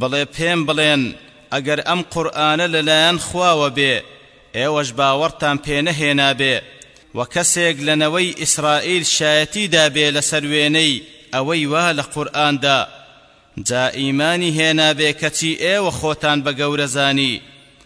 بڵێ پێم بڵێن ئەگەر ئەم قورئانە لەلایەن خواوە بێ ئێوەش باوەڕتان پێ نەهێنابێ وە کەسێک لە نەوەی ئیسرائیل شایەتی دابێ لەسەر وێنەی ئەوەی وا لە قورئاندا جا ئیمانی هێنابێ کەچی ئێوە خۆتان بە گەورە زانی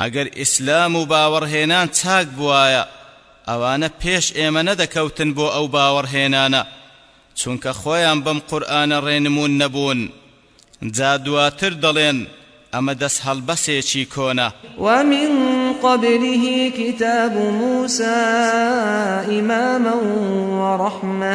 ئەگەر ئیسلام و باوەڕهێنان چاک بوایە ئەوانە پێش ئێمە نەدەکەوتن بۆ ئەو باوەڕهێنانە چونکە خۆیان بەم قورئانە ڕێنموون نەبوون جا دواتر دەڵێن ئەمە دەست هەڵبەسێکی کۆنە. ومن قبله کتاب موسی اماما ورحمە.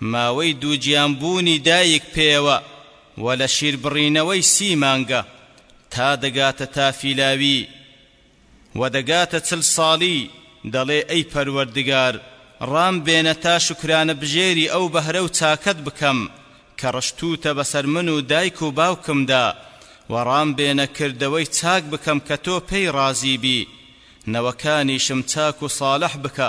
ماوەی دووگیان بوونی دایک پێوە و لە شیربڕینەوەی سی مانگە تا دەگاتە تافیلاوی و دەگاتە چل ساڵی دەڵێ ئەی پەروەردگار ڕام بێنە تا شوکرانە بژێری ئەو بەهرە و چاکەت بکەم کە ڕشتووتە بەسەر من و دایک و باوکمدا و ڕام بێنە کردەوەی چاک بکەم کە تۆ پێی ڕازی بی نەوەکانیشم چاک و ساڵح بکە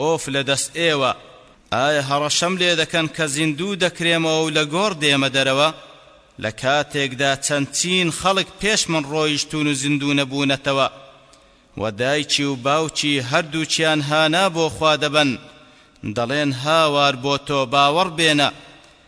ئۆف لە دەست ئێوە ئایا هەڕەشەم لێ دەکەن کە زیندوو دەکرێمەوە و لە گۆڕ دێمە دەرەوە لە کاتێکدا چەند چین خەڵک پێش من ڕۆیشتوون و زیندوو نەبوونەتەوە و دایکی و باوکی هەردووکیان هانا بۆ خوا دەبەن دەڵێن هاوار بۆ تۆ باوەڕ بێنە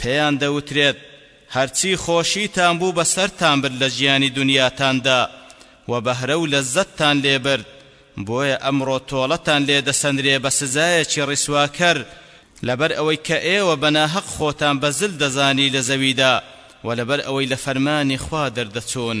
پێیان دەوترێت هەرچی خۆشیتان بوو بەسەرتان برد لە ژیانی دونیاتاندا و بەهرە و لەززەتتان لێ برد، بۆیە ئەمڕۆ تۆڵەتان لێ دەسەنرێ بە سزایەکی ڕیسواکەر، لەبەر ئەوەی کە ئێوە بە ناهەق خۆتان بەزل دەزانی لە زەویدا و لەبەر ئەوەی لە فەرمانی خوا دەردەچوون.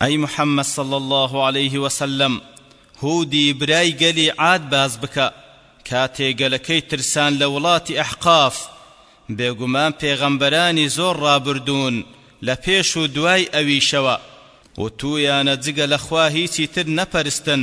ئەی محمد صلی اللە علیه وسلم هودی برای گەلی عاد باس بکە کاتێ گەلەکەی ترسان لە وڵاتی ئەحقاف بێگومان پێغەمبەرانی زۆر ڕابردوون لە پێش و دوای ئەویشەوە وتویانە جگە لە خوا هیچی تر نەپەرستن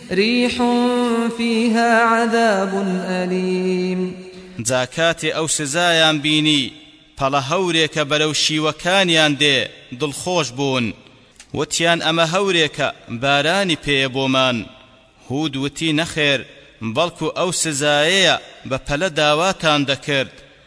ریح فیها عذاب الیم. جا کاتێ ئەو سزایان بینی پەڵە هەورێکە بەرەو شیوەکانیان دێ دڵخۆش بوون وتیان ئەمە هەورێکە بارانی پێیە بۆمان هود وتی نەخێر بەڵکو ئەو سزایەیە بە پەلە داواتان دەکرد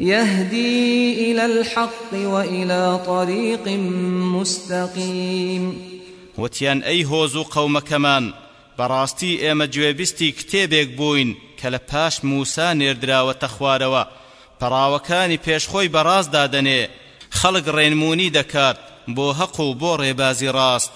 یهدی الی الحق و الی طریق مستقیم وتیان ئەی هۆز و قەومەکەمان بەڕاستی ئێمە گوێبیستی کتێبێک بووین کە لە پاش موسا نێردراوەتە خوارەوە پەڕاوەکانی پێش خۆی بەڕاست دادەنێ خەڵک ڕێنموونی دەکات بۆ هەق و بۆ ڕێبازی ڕاست.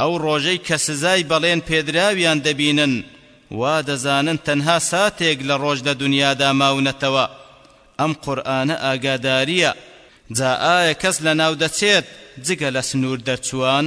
ئەو ڕۆژەی کە سزای بەڵێن پێدراویان دەبینن وا دەزانن تەنها ساتێک لە ڕۆژ لە دونیادا ماونەتەوە ئەم قورئانە ئاگاداریە جا ئایا کەس لەناو دەچێت جگە لە سنوور دەرچووان